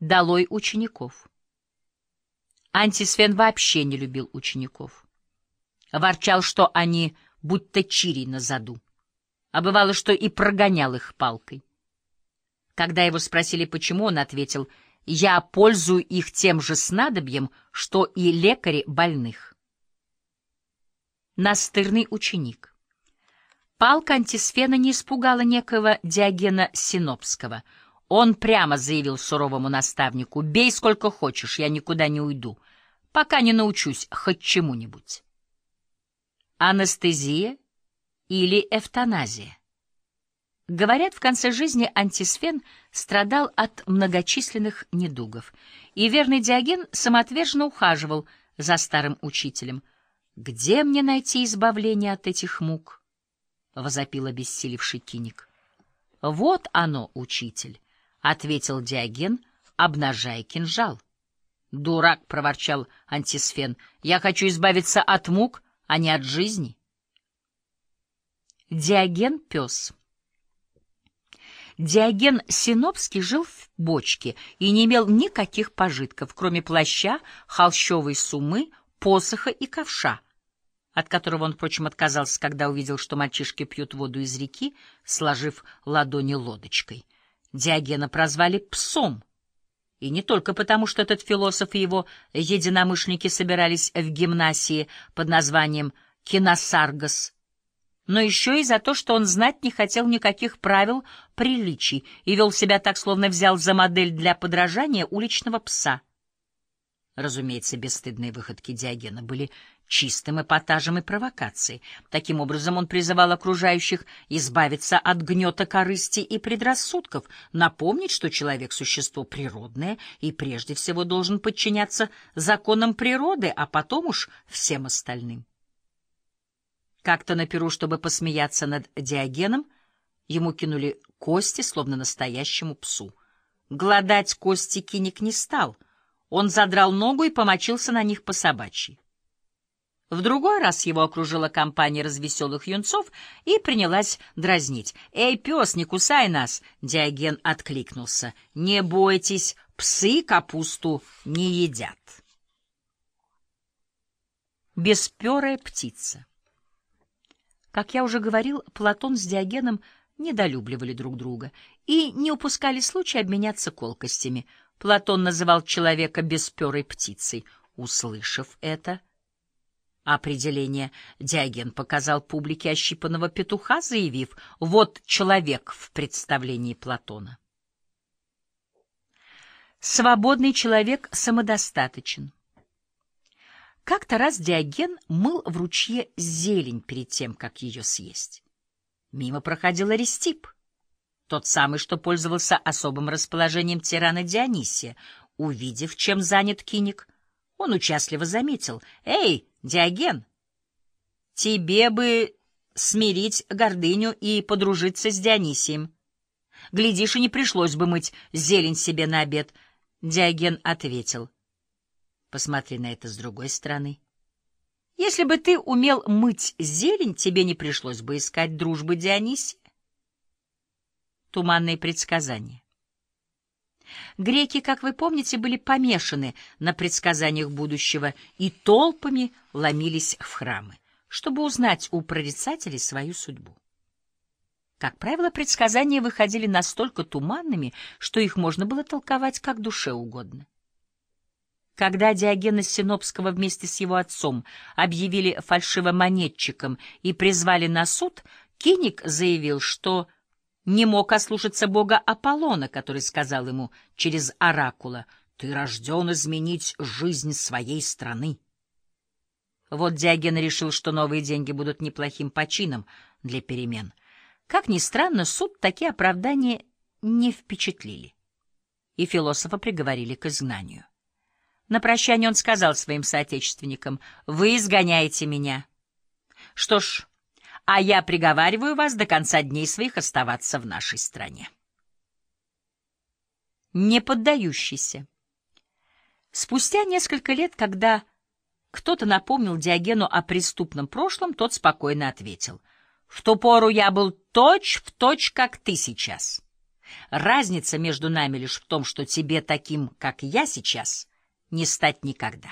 Долой учеников. Антисфен вообще не любил учеников. Ворчал, что они будто чири на заду. А бывало, что и прогонял их палкой. Когда его спросили, почему, он ответил, «Я пользую их тем же снадобьем, что и лекари больных». Настырный ученик. Палка антисфена не испугала некого Диогена Синопского — он прямо заявил суровому наставнику, «Бей сколько хочешь, я никуда не уйду, пока не научусь хоть чему-нибудь». Анестезия или эвтаназия. Говорят, в конце жизни антисфен страдал от многочисленных недугов, и верный Диоген самоотверженно ухаживал за старым учителем. «Где мне найти избавление от этих мук?» — возопил обессилевший киник. «Вот оно, учитель!» — ответил Диоген, обнажая кинжал. «Дурак!» — проворчал антисфен. «Я хочу избавиться от мук, а не от жизни». Диоген — пес. Диоген Синопский жил в бочке и не имел никаких пожитков, кроме плаща, холщовой сумы, посоха и ковша, от которого он, впрочем, отказался, когда увидел, что мальчишки пьют воду из реки, сложив ладони лодочкой. Диогена прозвали «псом». И не только потому, что этот философ и его единомышленники собирались в гимнасии под названием «Киносаргос», но еще и за то, что он знать не хотел никаких правил приличий и вел себя так, словно взял за модель для подражания уличного пса. Разумеется, бесстыдные выходки Диогена были чистым эпатажем и провокацией. Таким образом, он призывал окружающих избавиться от гнета корысти и предрассудков, напомнить, что человек — существо природное и прежде всего должен подчиняться законам природы, а потом уж всем остальным. Как-то на перу, чтобы посмеяться над Диогеном, ему кинули кости, словно настоящему псу. Гладать кости киник не стал. Он задрал ногу и помочился на них по собачьи. В другой раз его окружила компания развеселых юнцов и принялась дразнить. «Эй, пес, не кусай нас!» — Диоген откликнулся. «Не бойтесь, псы капусту не едят». Бесперая птица Как я уже говорил, Платон с Диогеном недолюбливали друг друга и не упускали случая обменяться колкостями. Платон называл человека бесперой птицей. Услышав это, — определение Диоген показал публике ощипанного петуха, заявив «Вот человек в представлении Платона». Свободный человек самодостаточен. Как-то раз Диоген мыл в ручье зелень перед тем, как ее съесть. Мимо проходил Аристип, тот самый, что пользовался особым расположением тирана Дионисия. Увидев, чем занят киник, он участливо заметил. «Эй, Диоген, тебе бы смирить гордыню и подружиться с Дионисием. Глядишь, и не пришлось бы мыть зелень себе на обед. Диоген ответил. Посмотри на это с другой стороны. Если бы ты умел мыть зелень, тебе не пришлось бы искать дружбы Дионисия. Туманные предсказания. Греки, как вы помните, были помешаны на предсказаниях будущего и толпами ломились в храмы, чтобы узнать у прорицателей свою судьбу. Как правило, предсказания выходили настолько туманными, что их можно было толковать как душе угодно. Когда Диогена Синопского вместе с его отцом объявили фальшивомонетчиком и призвали на суд, Киник заявил, что не мог ослушаться бога Аполлона, который сказал ему через оракула «Ты рожден изменить жизнь своей страны». Вот Диоген решил, что новые деньги будут неплохим почином для перемен. Как ни странно, суд такие оправдания не впечатлили, и философа приговорили к изгнанию. На прощание он сказал своим соотечественникам, «Вы изгоняете меня». Что ж, а я приговариваю вас до конца дней своих оставаться в нашей стране. Неподдающийся. Спустя несколько лет, когда кто-то напомнил Диогену о преступном прошлом, тот спокойно ответил. «В ту пору я был точь в точь, как ты сейчас. Разница между нами лишь в том, что тебе таким, как я сейчас, не стать никогда.